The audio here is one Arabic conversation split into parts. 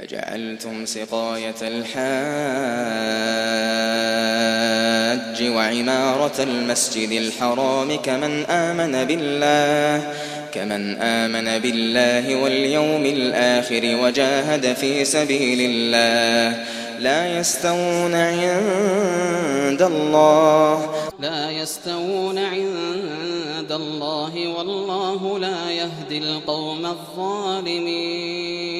فجعلتم سقاية الحاج وعمارة المسجد الحرام كمن آمن بالله كمن آمن بالله واليوم الآخر وجاهد في سبيل الله. لا يستوون عند الله لا يستوون عند الله والله لا يهدي القوم الظالمين.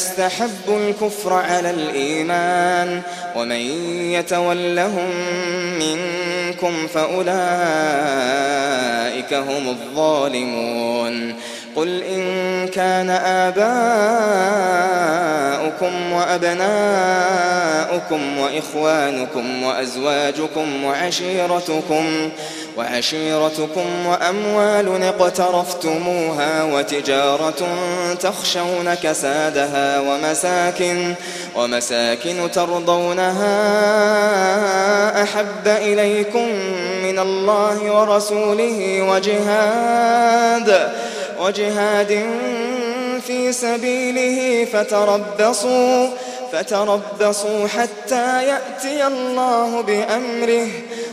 استحبوا الكفر على الإيمان ومن يتولهم منكم فأولئك هم الظالمون قل إن كان آباؤكم وأبناؤكم وإخوانكم وأزواجكم وعشيرتكم وعشيرتكم وعشيرتكم وأموال اقترفتموها وتجارة تخشون كسادها ومساكن ومساكن ترضونها أحب إليكم من الله ورسوله وجهاد وجهاد في سبيله فتربصوا فتربصوا حتى يأتي الله بأمره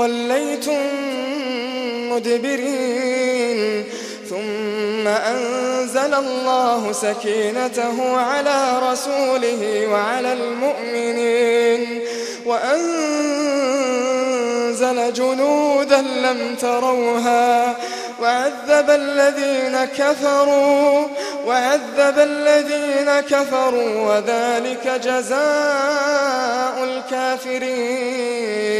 توليتم مدبرين. ثم أنزل الله سكينته على رسوله وعلى المؤمنين. وأنزل جنودا لم تروها. وعذب الذين كفروا. وعذب الذين كفروا. وذلك جزاء الكافرين.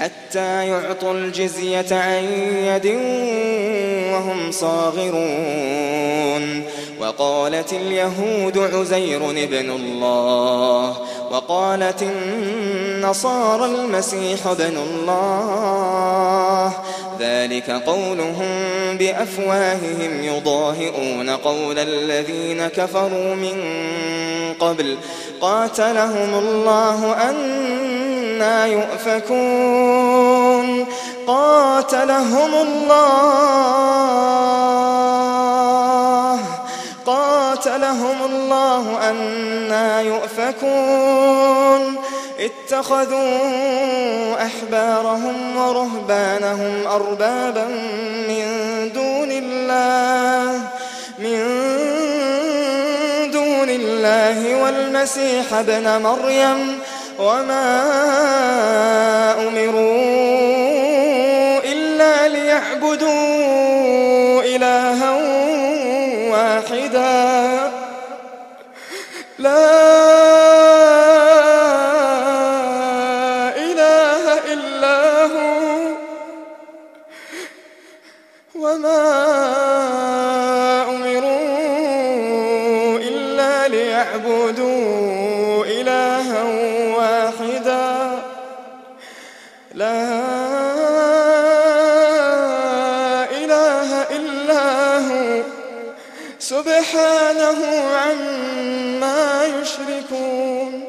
حتى يعطوا الجزية عن يد وهم صاغرون. وقالت اليهود عزير بن الله. وقالت النصارى المسيح بن الله. ذلك قولهم بأفواههم يضاهئون قول الذين كفروا من قبل. قاتلهم الله أن عنا يؤفكون قاتلهم الله قاتلهم الله أنا يؤفكون اتخذوا أحبارهم ورهبانهم أربابا من دون الله من دون الله والمسيح ابن مريم وما أمروا إلا ليعبدوا إلها واحدا. لا إله إلا هو. وما لا إله إلا هو. سبحانه عما يشركون.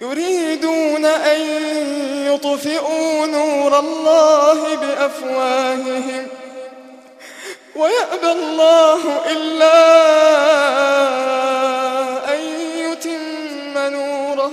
يريدون أن يطفئوا نور الله بأفواههم. ويأبى الله إلا أن يتم نوره.